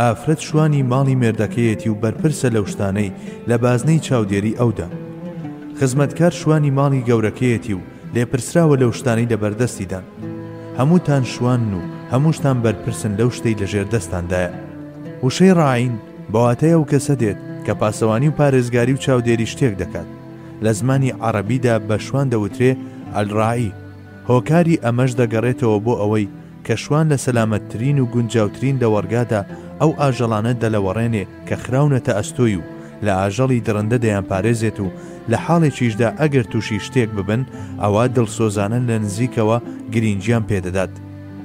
ئافرەت شوانی ماڵی مێردەکەیەتی و بەرپرسە لەو شتانەی لە بازنەی چاودێری ئەودان. خزمەتکار شوانی ماڵی گەورەکەیەتی و لێپرسراوە لەو شتانەی لە بەردەستیدان. هەمووتان شوانن و هەمووشتان بەرپرسن لەو شتەی لە ژێر دەستتاندایە. وشەی ڕاعین بە واتای ئەو کەسە دێت کە پاسەوانی و پارێزگاری و چاودێری شتێک دەکات. لە زمانی عەڕەبیدا بە شوان دەوترێ، الراعی، هۆکاری ئەمەش دەگەڕێتەوە بۆ ئەوەی کە شوان لە سەلامەتترین و گونجاوترین دەوەڕگادا ئەو ئاژەڵانە دەلەوەڕێنێ کە خراونەتە ئەستۆی و لە ئاژەڵی دڕندە دەیانپارێزێت و لە حاڵێکیشدا ئەگەر تووشی شتێک ببن ئەوا دڵسۆزانە لە نزیکەوە گرینگیان پێدەدات.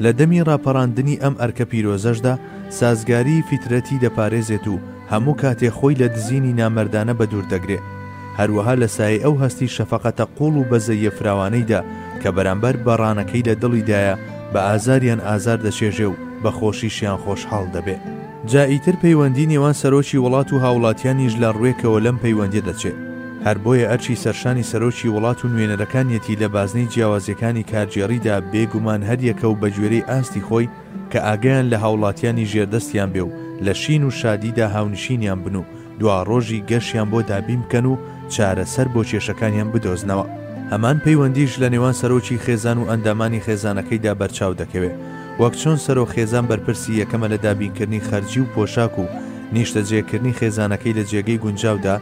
لە دەمی ڕاپەڕاندنی ئەم ئەرکە پیرۆزەشدا سازگاریی فیترەتی دەپارێزێت و هەموو کاتێ خۆی لە دزینی نامەردانە بەدوور دەگرێ، هەروەها لە سایەی ئەو هەستی شەفەقەتە قووڵ و بەزەییە فراوانەیدا کە بەرامبەر بە ڕانەکەی لە دڵیدایە بە ئازاریان ئازار دەچێژێ و بە خۆشیشیان خۆشحاڵ دەبێ. جا ئیتر پەیوەندی نێوان سەرۆکی وڵات و هاوڵاتیانیش لە ڕوێکەوە لەم پەیوەندیە دەچێ. هەر بۆیە ئەرکی سەرشانی سەرۆکی وڵات و نوێنەرەکانیەتی لە بازنەی جیاوازیەکانی کارگێڕیدا بێ گومان هەریەکە و بە گوێرەی ئاستی خۆی، کە ئاگایان لە هاوڵاتیانی ژێردەستیان بێ و لە شین و شادیدا هاونشینیان بن و دواڕۆژی گەشیان بۆ دابین بکەن و چارەسەر بۆ کێشەکانیان بدۆزنەوە. هەمان پەیوەندیش لە نێوان سەرۆکی خێزان و ئەندامانی خێزانەکەیدا بەرچاو دەکەوێ. وەک چۆن سەرۆک خێزان بەرپرسی یەکەمە لە دابینکردنی خەرجی و پۆشاک و نیشتەجێکردنی خێزانەکەی لە جێگەی گونجاودا،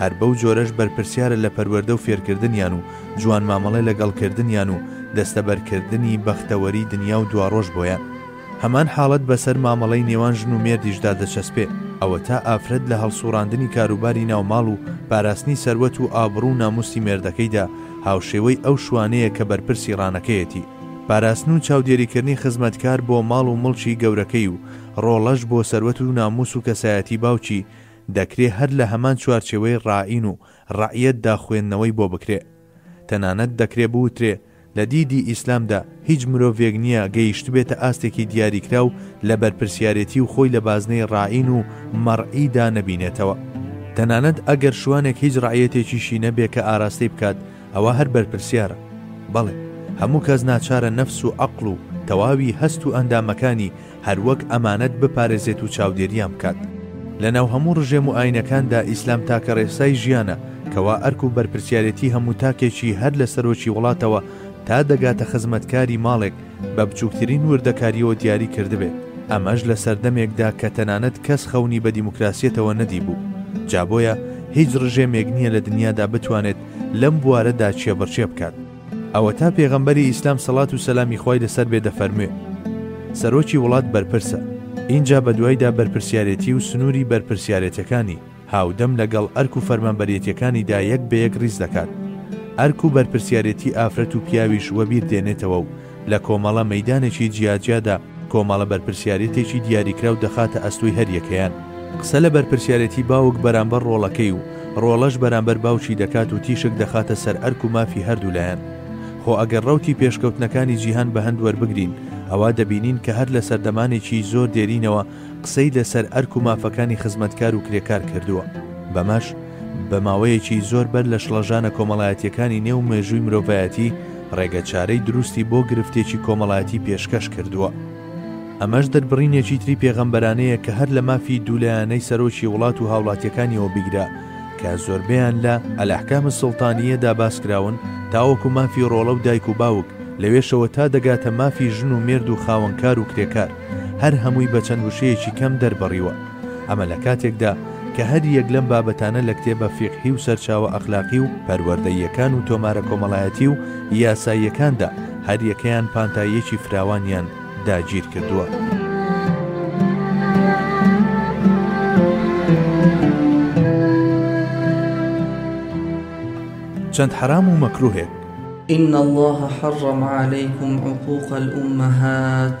هەر بەو جۆرەش بەرپرسیارە لە پەروەردە و فێرکردنیان و جوان مامەڵەی لەگەڵ کردنیان و دەستەبەر کردنی بەختەوەری دنیا و دواڕۆژ بۆیان. هەمان حاڵەت بەسەر مامەڵەی نێوان ژن و مێردیشدا دەچەسپێ، ئەوەتا ئافرەت لە هەڵسوڕاندنی کاروباری ناو ماڵ و پاراستنی سەروەت و ئابڕو و ناموسی مێردەکەیدا هاوشێوەی ئەو شوانەیە کە بەرپرسی ڕانەکەیەتی پاراستن و چاودێریکردنی خزمەتکار بۆ ماڵ و مڵکی گەورەکەی و ڕۆڵەش بۆ سەروەت و ناموس و کەسایەتی باوکی دەکرێ هەر لە هەمان چوارچێوەی ڕاعین و ڕەعیەتدا خوێندنەوەی بۆ بکرێ. تەنانەت دەکرێ بوترێ لە دیدی ئیسلامدا هیچ مرۆڤێک نییە گەیشتبێتە ئاستێکی دیاریکراو لە بەرپرسیارێتی و خۆی لە بازنەی ڕاعین و مەڕعیدا نەبینێتەوە. تەنانەت ئەگەر شوانێک هیچ ڕەعیەتێکیشی نەبێ کە ئاراستەی بکات ئەوا هەر بەرپرسیارە. بەڵێ هەموو کەس ناچارە نەفس و عەقڵ و تەواوی هەست و ئەندامەکانی، هەروەک ئەمانەت بپارێزێت و چاودێریان بکات. لەناو هەموو ڕژێم و ئاینەکاندا ئیسلام تاکە ڕێسای ژیانە کەوا ئەرک و بەرپرسیارێتی هەموو تاکێکی هەر لە سەرۆکی وڵاتەوە تا دەگاتە خزمەتکاری ماڵێک بە بچووکترین وردەکاریەوە دیاری کردبێت ئەمەش لە سەردەمێکدا کە تەنانەت کەس خەونی بە دیموکراسیەتەوە نەدیبوو جابۆیە هیچ ڕژێمێک نییە لە دنیادا بتوانێت لەم بوارەدا چێبڕچێ بکات ئەوەتا پێغەمبەری ئیسلام سەڵات و سەلامی خوای لەسەر بێ دەفەرموێ، سەرۆکی وڵات بەرپرسە، ئینجا بەدوایدا بەرپرسیارێتی و سنووری بەرپرسیارێتەکانی هاودەم لەگەڵ ئەرک و فەرمانبەرێتیەکانیدا یەک بەیەک ڕیز دەکات، ئەرک و بەرپرسیارێتی ئافرەت و پیاویش وەبیر دێنێتەوە و لە کۆمەڵە مەیدانێکی جیاجیادا، کۆمەڵە بەرپرسیارێتێکی دیاریکراو دەخاتە ئەستۆی هەریەکەیان. قسە لە بەرپرسیارێتی باوک بەرامبەر ڕۆڵەکەی و ڕۆڵەش بەرامبەر باوکی دەکات و تیشک دەخاتە سەر ئەرک و مافی هەردوولایان. خۆ ئەگەر ڕەوتی پێشکەوتنەکانی جیهان بەهەند وەربگرین، ئەوا دەبینین کە هەر لە سەردەمانێکی زۆر دێرینەوە قسەی لە سەر ئەرک و مافەکانی خزمەتکار و کرێکار کردووە. بەمەش بە ماوەیەکی زۆر بەر لە شڵەژانە کۆمەڵایەتییەکانی نێو مێژووی مرۆڤایەتی، ڕێگە چارەی دروستی بۆ گرفتێکی کۆمەڵایەتی پێشکەش کردووە. ئەمەش دەربڕینێکی تری پێغەمبەرانەیە کە هەر لە مافی دوو لایەنەی سەرۆکی وڵات و هاوڵاتیەکانیەوە بیگرە کە زۆربەیان لە، الاحکام السلطانیە، دا باسکراون تاوەکو مافی ڕۆڵە و دایک و باوک، لەوێشەوە تا دەگاتە مافی ژن و مێرد و خاوەنکار و کرێکار، هەر هەمووی بە چەند وشەیەکی کەم دەربڕیوە. ئەمە لە کاتێکدا کە هەر یەک لەم بابەتانە لە کتێبە فیقهی و سەرچاوە ئەخلاقی و پەروەردەییەکان و تۆمارە کۆمەڵایەتی و یاساییەکاندا هەر یەکەیان پانتاییەکی فراوانیان داگیر کردووە. چەند حەرام و مەکروهێک إن الله حرم عليكم عقوق الأمهات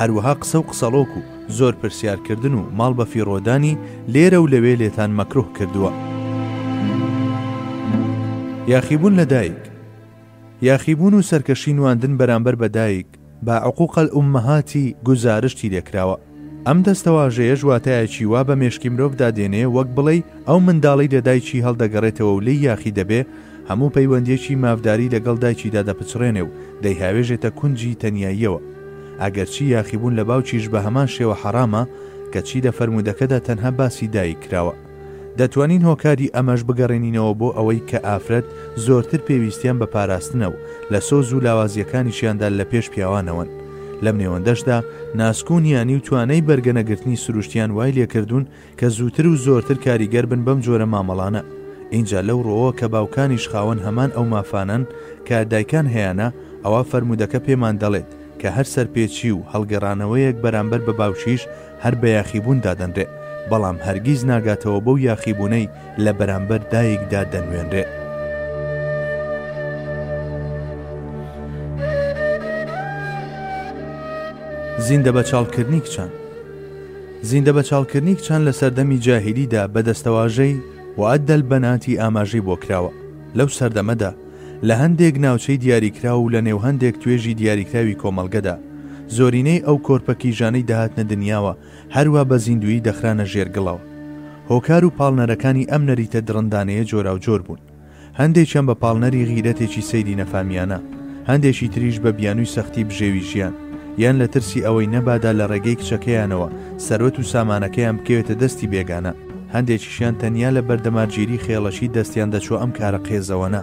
هەروەها قسە و قسەڵۆک و زۆر پرسیار کردن و ماڵ بە فیڕۆدانی لێرە و لەوێ لێتان مەکروه کردووە. یاخیبوون لە دایک یاخیبوون و سەرکەشی نواندن بەرامبەر بە دایک بە عقوق الامهاتی گوزارشتی لێکراوە، ئەم دەستەواژەیەش واتایەکی وا بە مێشکی مرۆڤدا دێنێ وەک بڵێی ئەو منداڵەی لە دایکی هەڵدەگەڕێتەوە و لێی یاخی دەبێ هەموو پەیوەندیەکی مافداری لەگەڵ دایکیدا دەپچڕێنێ و دەیهاوێژێتە کونجی تەنیاییەوە. ئەگەرچی یاخیبوون لە باوکیش بە هەمان شێوە حەڕامە، کەچی لە فەرموودەکەدا تەنها باسی دایک کراوە. دەتوانین هۆکاری ئەمەش بگەڕێنینەوە بۆ ئەوەی کە ئافرەت زۆرتر پێویستیان بە پاراستنە و لە سۆز و لاوازیەکانیشیاندا لە پێش پیاوانەوەن. لەم نێوەندەشدا ناسک و نیانی و توانای بەرگەنەگرتنی سروشتیان وای لێکردوون کە زووتر و زۆرتر کاریگەر بن بەم جۆرە مامەڵانە، ئینجا لەو ڕوەوە کە باوکانیش خاوەن هەمان ئەو مافانەن کە دایکان هەیانە، ئەوا فەرموودەکە پێمان دەڵێت کە هەر سەرپێچی و هەڵگەڕانەوەیەک بەرامبەر بە باوکیش هەر بە یاخیبوون دادەنرێ، بەڵام هەرگیز ناگاتەوە بەو یاخیبوونەی لە بەرامبەر دایکدا دەنوێنرێ. زیندەبەچاڵکردنی کچان. زیندە بە چاڵکرنی کچان لە سەردەمی جاهیلیدا بە دەستەواژەی، وأد البنات، ی ئاماژەی بۆ کراوە. لەو سەردەمەدا لە هەندێک ناوچەی دیاریکراو و لەنێو هەندێک توێژی دیاریکراوی کۆمەڵگەدا، زۆرینەی ئەو کۆرپە کیژانەی دەهاتنە دنیاوە هەروا بە زیندوویی دەخرانە ژێر گڵەوە. هۆکار و پاڵنەرەکانی ئەم نەریتە دڕندانەیە جۆراوجۆر بوون. هەندێکیان بە پاڵنەری غیرەتێکی سەیری نەفامیانە، هەندێکی تریش بە بیانووی سەختی بژێوی ژیان، یان لە ترسی ئەوەی نەبادا لە ڕێگەی کچەکەیانەوە سەروەت و سامانەکەیان بکەوێتە دەستی بێگانە، هەندێکیشیان تەنیا لە بەر دەمارگیری خێڵەکی دەستیان دەچووە ئەم کارە قێزەوەنە.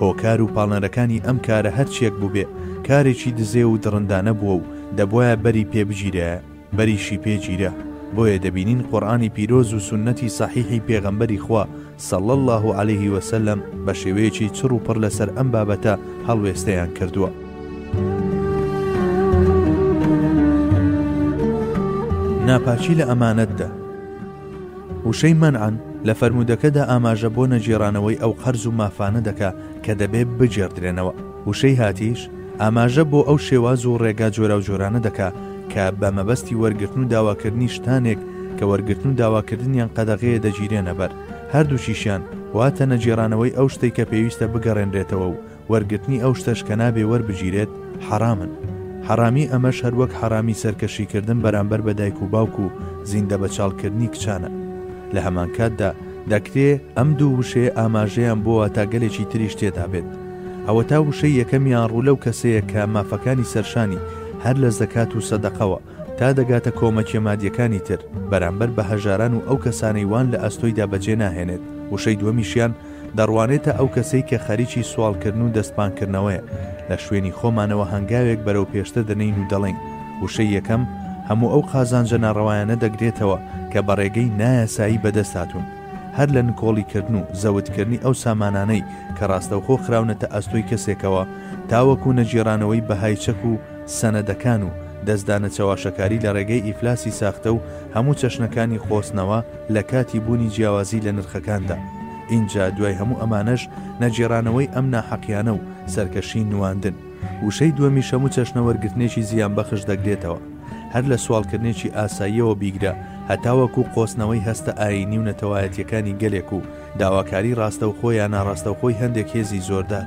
هۆکار و پاڵنەرەکانی ئەم کارە هەرچییەک بووبێ، کارێکی دزێو و دڕندانە بووە و دەبوایە بەری پێ بگیرایە. بەریشی پێ گیرا بۆیە دەبینین قورئانی پیرۆز و سوننەتی سەحیحی پێغەمبەری خوا صلی اللە علیە وسلم بە شێوەیەکی چڕ و پڕ لەسەر ئەم بابەتە هەڵوێستەیان کردووە. ناپاکی لە ئەمانەتدا وشەی مەنعەن لە فەرموودەکەدا ئاماژە بۆ نەگێڕانەوەی ئەو قەرز و مافانە دەکا کە دەبێ بگێڕدرێنەوە وشەی هاتیش ئاماژە بۆ ئەو شێواز و ڕێگا جۆراوجۆرانە دەکا کە بە مەبەستی وەرگرتن و داواکردنی شتانێک کە وەرگرتن و داواکردنیان قەدەغەیە دەگیرێنە بەر، هەردووکیشیان واتە نەگێڕانەوەی ئەو شتەی کە پێویستە بگەڕێنرێتەوە و وەرگرتنی ئەو شتەش کە نابێ وەربگیرێت حەڕامن. حەڕامیی ئەمەش هەر وەک حەڕامیی سەرکەشیکردن بەرامبەر بە دایک و باوک و زیندەبەچاڵکردنی کچانە. لە هەمانکاتدا دەکرێ ئەم دوو وشەیە ئاماژەیان بۆ واتاگەلێکی تریش تێدا بێت، ئەوەتا وشەی یەکەمیان ڕوو لەو کەسەیە کە مافەکانی سەرشانی هەر لە زەکات و سەدەقەوە تا دەگاتە کۆمەکیە مادیەکانی تر بەرامبەر بە هەژاران و ئەو کەسانەی وان لە ئەستۆیدا بەجێ ناهێنێت وشەی دووەمیشیان دەڕوانێتە ئەو کەسەی کە خەریکی سواڵکردن و دەستپانکردنەوەیە لە شوێنی خۆمانەوە هەنگاوێک بەرەو پێشتر دەنێین و دەڵێین وشەی یەکەم هەموو ئەو قازانجە ناڕەوایانە دەگرێتەوە کە بەڕێگەی نایاسایی بەدەست هاتوون. هەر لە نکۆڵیکردن و زەوتکردنی ئەو سامانانەی کە ڕاستەوخۆ خراونەتە ئەستۆی کەسێکەوە تاوەکو نەگێڕانەوەی بەهای چەک و سەنەدەکان و دەستدانە چەواشەکاری لە ڕێگەی ئیفلاسی ساختە و هەموو چەشنەکانی قۆستنەوە لە کاتی بوونی جیاوازی لە نرخەکاندا ئینجا دوای هەموو ئەمانەش نەگێڕانەوەی ئەم ناحەقیانە و سەرکەشی نواندن وشەی دووەمیش هەموو چەشنە وەرگرتنێکی زیانبەخش دەگرێتەوە، هەر لە سواڵکردنێکی ئاساییەوە بیگرە هەتاوەکو قۆستنەوەی هەستە ئایینی و نەتەوایەتییەکانی گەلێک و داواکاری ڕاستەوخۆ یا ناڕاستەوخۆی هەندێک هێزی زۆردار،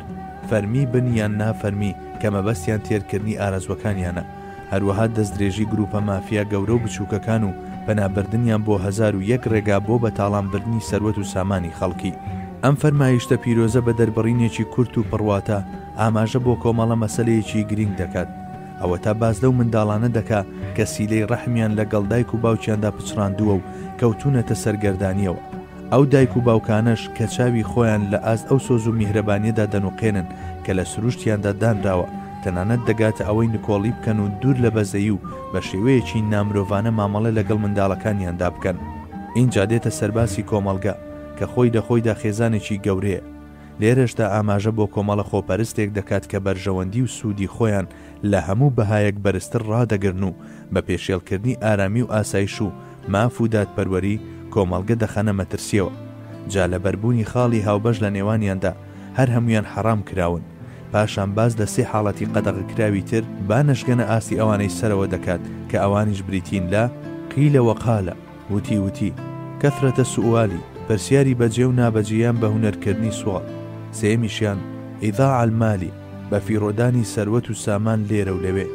فەرمی بن یان نا فەرمی، کە مەبەستیان تێرکردنی ئارەزووەکانیانە، هەروەها دەستدرێژی گرووپە مافیا گەورە و بچووکەکان و پەنابردنیان بۆ هەزار و یەک ڕێگا بۆ بەتاڵانبردنی سەروەت و سامانی خەڵکی. ئەم فەرمایشتە پیرۆزە بە دەربڕینێکی کورت و پڕواتا، ئاماژە بۆ کۆمەڵە مەسەلەیەکی گرینگ دەکات، ئەوەتا باس لەو منداڵانە دەکا کە سیلەی ڕەحمیان لە گەڵ دایک و باوکیاندا پچڕاندووە و کەوتوونەتە سەرگەردانیەوە، ئەو دایک و باوکانەش کە چاوی خۆیان لە ئاست ئەو سۆز و میهرەبانیەدا دەنوقێنن کە لە سروشتیاندا دانراوە، تەنانەت دەگاتە ئەوەی نکۆڵی بکەن و دوور لە بەزەیی و بە شێوەیەکی نامرۆڤانە مامەڵە لە گەڵ منداڵەکانیاندا بکەن. ئینجا دێتە سەرباسی کۆمەڵگە کە خۆی لە خۆیدا خێزانێکی گەورەیە، لێرەشدا ئاماژە بۆ کۆمەڵە خۆپەرستێک دەکات کە بەرژەوەندی و سوودی خۆیان لە هەموو بەهایەک بەرزتر ڕادەگرن و بە پێشێڵکردنی ئارامی و ئاسایش و ماف و دادپەروەری کۆمەڵگە دەخەنە مەترسیەوە جا لەبەر بوونی خاڵی هاوبەش لە نێوانیاندا هەر هەموویان حەڕام کراون پاشان باس لە سێ حاڵەتی قەدەغەکراوی تر با نەشگەنە ئاستی ئەوانەی سەرەوە دەکات کە ئەوانیش بریتین لە قیل وقال وتی وتی، کثرة سؤالی، پرسیاری بەجێ و نابەجێ یان بە هونەر کردنی سواڵ، سێیەمیشیان، اضاعە المالی، بە فیڕۆدانی سەروەت و سامان لێرە و لەوێ.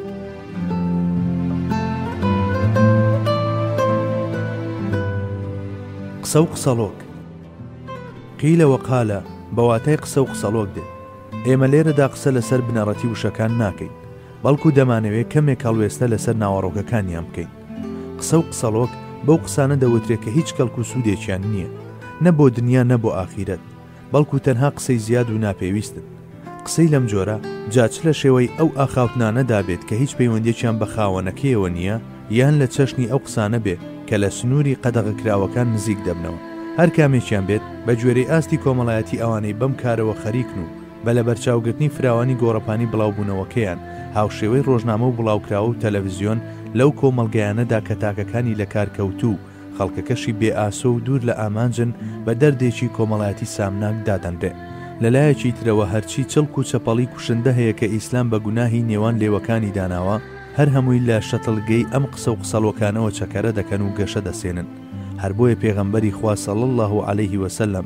قسە و قسەڵۆک، قیل و قال، بە واتای قسە و قسەڵۆک دێت. ئێمە لێرەدا قسە لەسەر بنەڕەتی وشەکان ناکەین، بەڵکو دەمانەوێ کەمێک هەڵوێستە لەسەر ناوەڕۆکەکانیان بکەین. قسە و قسەڵۆک بەو قسانە دەوترێ کە هیچ کەڵک و سوودێکیان نییە نە بۆ دنیا نە بۆ ئاخیرەت بەڵکوو تەنها قسەی زیاد و ناپێویستن قسەی لەم جۆرە جا چ لە شێوەی ئەو ئاخاوتنانەدا بێت کە هیچ پەیوەندیەکیان بە خاوەنەکەیەوە نییە یان لە چەشنی ئەو قسانە بێ کە لە سنووری قەدەغەکراوەکان نزیک دەبنەوە هەر کامێکیان بێت بە گوێرەی ئاستی کۆمەڵایەتی ئەوانەی بەم کارەوە خەریکن و بە لەبەرچاوگرتنی فراوانی گۆڕەپانی بڵاوبوونەوەکەیان، هاوشێوەی ڕۆژنامە و بڵاوکراوە و تەلەڤزیۆن، لەو کۆمەڵگەیانەدا کە تاکەکانی لەکارکەوتوو و خەڵکەکەشی بێ ئاسۆ و دوور لە ئامانجن، بە دەردێکی کۆمەڵایەتی سامناک دادەنرێ. لە لایەکی ترەوە هەرچی چڵک و چەپەڵی کوشندە هەیە کە ئیسلام بە گوناهی نێوان لێوەکانی داناوە، هەر هەمووی لە شەتڵگەی ئەم قسە و قسەڵۆکانەوە چەکەرە دەکەن و گەشە دەسێنن. هەر بۆیە پێغەمبەری خوا صلی اللە علیه و سلم،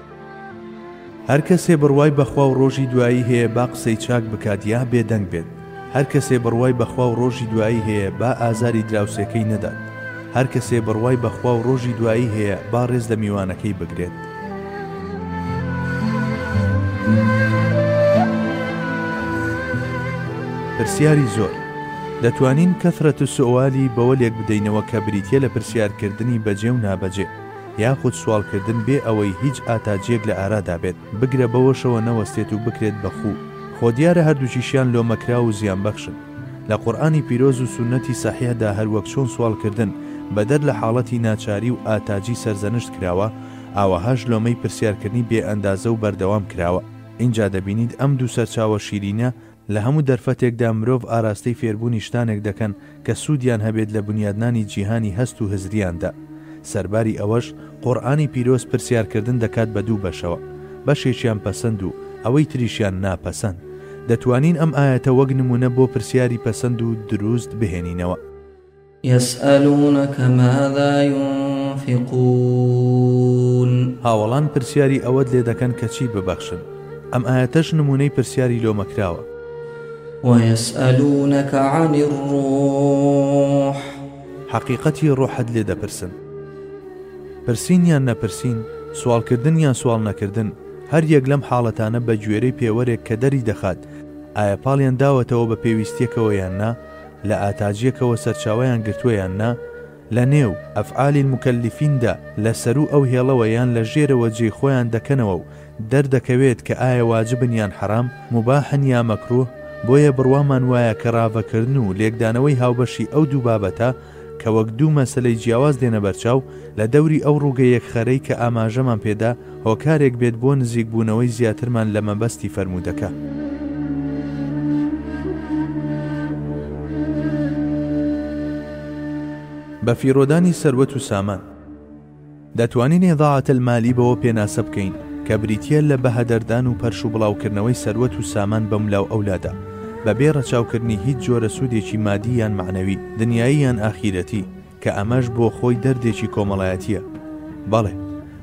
هەر کەسێ بڕوای بە خوا و ڕۆژی دوایی هەیە با قسەی چاک بکات یا بێدەنگ بێت، هەر کەسێ بڕوای بە خوا و ڕۆژی دوایی هەیە با ئازاری دراوسێکەی نەدات، هەر کەسێ بڕوای بە خوا و ڕۆژی دوایی هەیە با ڕێز لە میوانەکەی بگرێت. پرسیاری زۆر، دەتوانین کثرة السؤالی بەوە لێک بدەینەوە کە بریتییە لە پرسیار کردنی بەجێ و نابەجێ. یاخود سواڵکردن بێ ئەوەی هیچ ئاتاجیەک لە ئارادا بێت، بگرە بەوەشەوە نەوەستێت و بکرێت بە خوو، خۆ دیارە هەردووکیشیان لۆمەکراو و زیانبەخشن، لە قورئانی پیرۆز و سوننەتی سەحیحدا هەروەک چۆن سواڵکردن بەدەر لە حاڵەتی ناچاری و ئاتاجی سەرزەنشت کراوە، ئاوەهاش لۆمەی پرسیارکردنی بێ ئەندازە و بەردەوام کراوە. ئینجا دەبینیت ئەم دوو سەرچاوە شیرینە، لە هەموو دەرفەتێکدا مرۆڤ ئاراستەی فێربوونی شتانێک دەکەن کە سوودیان هەبێت لە بنیادنانی جیهانی هەست و هزریاندا. سەرباری ئەوەش، قورئانی پیرۆز پرسیارکردن دەکات بە دوو بەشەوە، بەشێکیان پەسەند و ئەوەی تریشیان ناپەسەند. دەتوانین ئەم ئایەتە وەک نموونە بۆ پرسیاری پەسەند و دروست بهێنینەوە. یسئەلونەک ماذا ینفقون هاوەڵان پرسیاری ئەوەت لێ دەکەن کە چی ببەخشن ئەم ئایەتەش نموونەی پرسیاری لۆمەکراوە. ویسئەلونەک عن الروح حەقیقەتی ڕۆحت لێ دەپرسن پرسین یان نەپرسین سواڵکردن یان سواڵ نەکردن هەر یەک لەم حاڵەتانە بە گوێرەی پێوەرێک کە دەری دەخات ئایا پاڵیان داوەتەوە بە پێویستیەکەوە یان نا لە ئاتاجیەکەوە سەرچاوەیان گرتووە یان نا، لە نێو، افعال المکلفین، دا لە سەروو ئەو هێڵەوە یان لە ژێرەوە جێی خۆیان دەکەنەوە و دەردەکەوێت کە ئایا واجبن یان حەرام، موباحن یا مەکروه، بۆیە بڕوامان وایە کە راڤەکردن و لێکدانەوەی هاوبەشی ئەو دوو بابەتە کە وەک دوو مەسەلەی جیاواز دێنە بەرچاو لە دەوری ئەو رووگە یەکخەرەی کە ئاماژەمان پێدا هۆکارێک بێت بۆ نزیکبوونەوەی زیاترمان لە مەبەستی فەرموودەکە. بەفیڕۆدانی سەروەت و سامان. دەتوانین اضاعة المالی بەوە پێناسە بکەین کە بریتییە لە بەهەدەردان و پەرش و بڵاوکردنەوەی سەروەت و سامان بە ملاوئەولادا بەبێ ڕەچاوکردنی هیچ جۆرە سوودێکی مادی یان مەعنەوی، دنیایی یان ئاخیرەتی، کە ئەمەش بۆ خۆی دەردێکی کۆمەڵایەتییە. بەڵێ،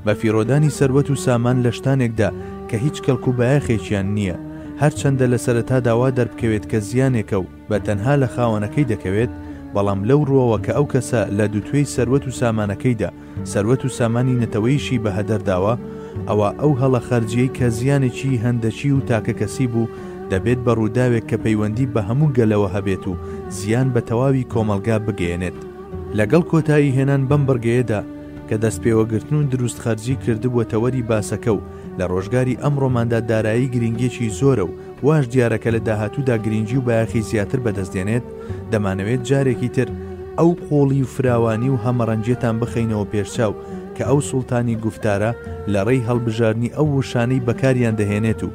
بە فیڕۆدانی سەروەت و سامان لە شتانێکدا کە هیچ کەڵک و بایەخێکیان نییە، هەرچەندە لە سەرەتادا وا دەربکەوێت کە زیانێکە و بە تەنها لە خاوەنەکەی دەکەوێت، بەڵام لەو ڕووەوە کە ئەو کەسە لە دووتوێی سەروەت و سامانەکەیدا سەروەت و سامانی نەتەوەیشی بەهەدەر داوە، ئەوا ئەو هەڵە خەرجییەی کە زیانێکی هەندەکی و تاکەکەسی بوو، دەبێت بە ڕووداوێک کە پەیوەندی بە هەموو گەلەوە هەبێت و زیان بە تەواوی کۆمەڵگا بگەیەنێت. لەگەڵ کۆتایی هێنان بەم بڕگەیەدا کە دەستپێوەگرتن و دروست خەرجی کردبووە تەوەری باسەکە و لە ڕۆژگاری ئەمڕۆماندا دارایی گرینگیەکی زۆرە و واش دیارە کە لە داهاتوودا گرینگی و بایەخی زیاتر بەدەست دێنێت دەمانەوێت جارێکی تر ئەو قوڵی و فراوانی و هەمەڕەنگیەتان بخەینەوە پێشچاو کە ئەو سوڵتانی گوفتارە لە ڕێی هەڵبژاردنی ئەو وشانەی بەکاریان دەهێنێت و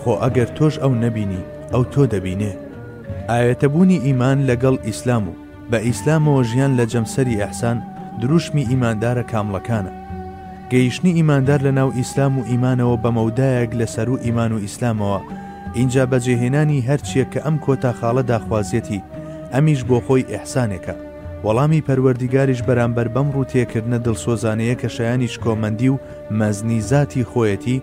خۆ ئەگەر تۆش ئەو نەبینی ئەو تۆ دەبینێ. ئاوێتە بوونی ئیمان لە گەڵ ئیسلام و بە ئیسلامەوە ژیان لە جەمسەری ئیحسان دروشمی ئیماندارە کامڵەکانە. گەیشتنی ئیماندار لە ناو ئیسلام و ئیمانەوە بە مەودایەک لە سەروو ئیمان و ئیسلامەوە ئینجا بە جێهێنانی هەر چیەک کە ئەم کۆتا خاڵە داخوازیەتی ئەمیش بۆ خۆی ئیحسانێکە وەڵامی پەروەردیگاریش بەرامبەر بەم ڕووتێکردنە دڵسۆزانەیە کە شایانی شکۆمەندی و مەزنی زاتی خۆیەتی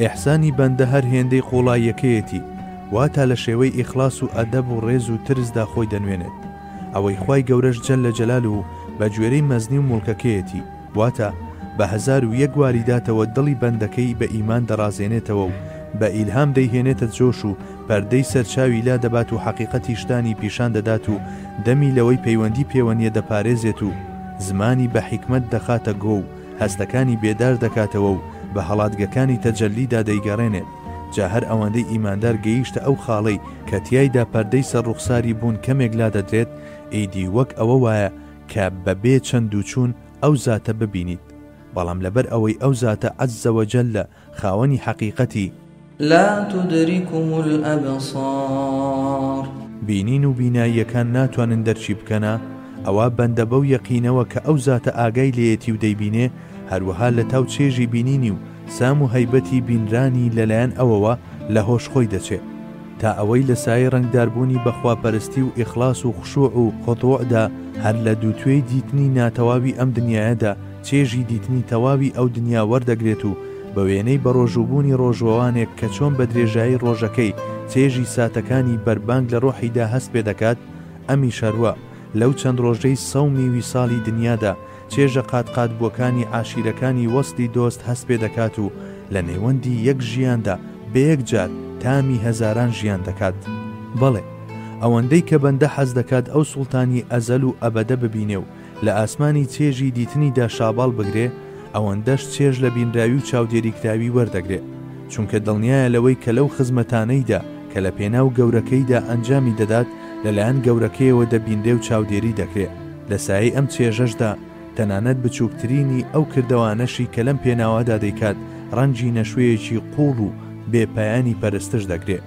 ئیحسانی بەندە هەر هێندەی قوڵاییەکەیەتی واتا لە شێوەی ئیخڵاس و ئەدەب و ڕێز و ترسدا خۆی دەنوێنێت، ئەوەی خوای گەورەش جل جلالە بە گوێرەی مەزنی و موڵکەکەیەتی واتا بە هەزار و یەک واریداتەوە دڵی بەندەکەی بە ئیمان دەڕازێنێتەوە و بە ئیلهام دەیهێنێتە جۆش و پەردەی سەرچاوی لادەبات و حەقیقەتی شتانی پیشان دەدات و دەمی لەوەی پەیوەندی پێوەنیە دەپارێزێت و زمانی بە حیکمەت دەخاتە گۆ و هەستەکانی بێدار دەکاتەوە و بە هەڵادگەکانی تەجەلیدا دەیگەڕێنێت، جا هەر ئەوەندەی ئیماندار گەیشتە ئەو خاڵەی کە تیایدا پەردەی سەر ڕوخساری بوون کەمێک لادەدرێت، ئیدی وەک ئەوە وایە کە بە بێ چەند و چوون ئەو زاتە ببینیت، بەڵام لەبەر ئەوەی ئەو زاتە عز و جل خاوەنی حەقیقەتی. لا تدرکه الابصار. بینین و بیناییەکان ناتوانن دەرکی بکەنە، ئەوا بەندە بەو یەقینەوە کە ئەو زاتە ئاگای لێیەتی و دەیبینێ، هەروەها لەتاو چێژی بینینی و سام و هەیبەتی بینرانی لەلایەن ئەوەوە لە هۆش خۆی دەچێ. تا ئەوەی لە سایەی ڕەنگداربوونی بە خواپەرستی و ئیخڵاس و خشوع و خضوعدا هەر لە دووتوێی دیتنی ناتەواوی ئەم دنیایەدا چێژی دیتنی تەواوی ئەو دنیا وەردەگرێت و بە وێنەی بەڕۆژووبوونی ڕۆژوەوانێک کە چۆن بە درێژایی ڕۆژەکەی چێژی ساتەکانی بەربانگ لە ڕۆحیدا هەست پێ دەکات، ئەمیش هەروا لەو چەند ڕۆژەی سەومی ویساڵی دنیادا چێژە قات قات بووەکانی عاشیرەکانی وەسڵی دۆست هەست پێ دەکات و لە نێوەندی یەک ژیاندا بە یەکجار تامی هەزاران ژیان دەکات. بەڵێ، ئەوەندەی کە بەندە حەز دەکات ئەو سوڵتانی ئەزەل و ئەبەدە ببینێ و لە ئاسمانی چێژی دیتنیدا شاباڵ بگرێ، ئەوەندەش چێژ لە بینراوی و چاودێریکراوی وەردەگرێ، چونکە دڵنیایە لەوەی کە لەو خزمەتانەیدا کە لە پێناو گەورەکەیدا ئەنجامی دەدات، لەلایەن گەورەکەیەوە دەبینرێ و چاودێری دەکرێ، لە سایەی ئەم چێژەشدا تەنانەت بچووکترینی ئەو کردەوانەشی کە لەم پێناوەدا دەیکات، ڕەنگی نەشوێیەکی قووڵ و بێ پایانی پەرستش دەگرێ.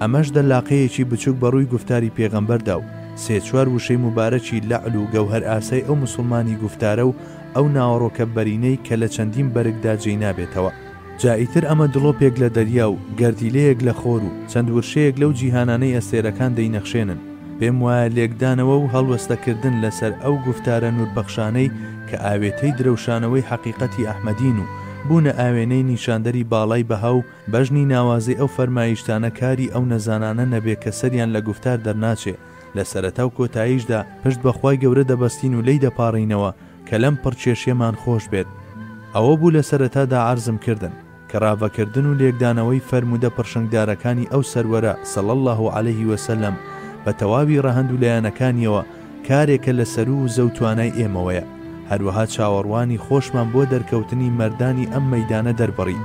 ئەمەش دە لاقەیەکی بچوک بە ڕووی گوفتاری پێغەمبەردا و سێ چوار وشەی موبارەکی لەعل و گەوهەر ئاسای ئەو موسوڵمانی گوفتارە و ئەو ناوەڕۆکە بەرینەی کە لە چەندین بەرگدا جێی نابێتەوە. جا ئیتر ئەمە دڵۆپێک لە دەریا و گەردیلەیەک لە خۆر و چەند ورشەیەک لەو جیهانانەی ئەستێرەکان دەینەخشێنن. پێم وایە لێکدانەوە و هەڵوەستە کردن لە سەر ئەو گوفتارە نوورپەخشانەی کە ئاوێتەی درەوشانەوەی حەقیقەتی ئەحمەدین و بوونە ئاوێنەی نیشاندەری باڵای بەها و بەژنی ناوازەی ئەو فەرمایشتانە کاری ئەو نەزانانە نەبێ کە سەریان لە گوفتار دەرناچێ، لە سەرەتا و کۆتاییشدا پشت بە خوای گەورە دەبەستین و لێی دەپاڕێینەوە کە لەم پڕکێشیەمان خۆش بێت. ئەوە بوو لە سەرەتادا عەرزم کردن کە ڕاڤەکردن و لێکدانەوەی فەرموودە پڕشنگدارەکانی ئەو سەروەرە صلی اللە علیە وسلم بە تەواوی ڕەهەند و لایەنەکانیەوە کارێکە لە سەروو وزە و توانای ئێمەوەیە، هەروەها چاوەڕوانی خۆشمان بۆ دەرکەوتنی مەردانی ئەم مەیدانە دەربڕی،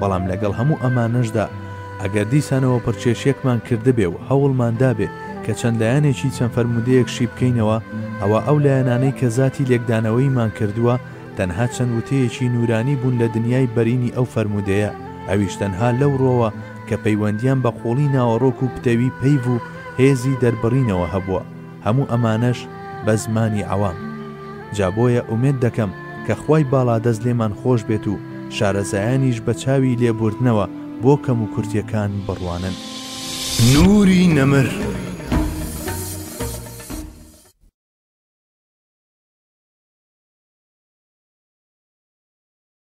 بەڵام لەگەڵ هەموو ئەمانەشدا ئەگەر دیسانەوە پڕکێشیەکمان کردبێ و هەوڵمان دابێ کە چەند لایەنێکی چەند فەرموودەیەک شی بکەینەوە ئەوا ئەو لایەنانەی کە زاتی لێکدانەوەیمان کردووە تەنها چەند وتەیەکی نورانی بوون لە دنیای بەرینی ئەو فەرموودەیە ئەویش تەنها لەو ڕۆوە کە پەیوەندیان بە قووڵی ناوەڕۆک و پتەوی پەیڤ و هێزی دەربڕینەوە هەبووە. هەموو ئەمانەش بە زمانی عەوام. جا بۆیە ئومێد دەکەم کە خوای باڵادەست لێمان خۆش بێت و شارەزایانیش بە چاوی لێبووردنەوە بۆ کەموکورتیەکان بڕوانن. نوری نەمر.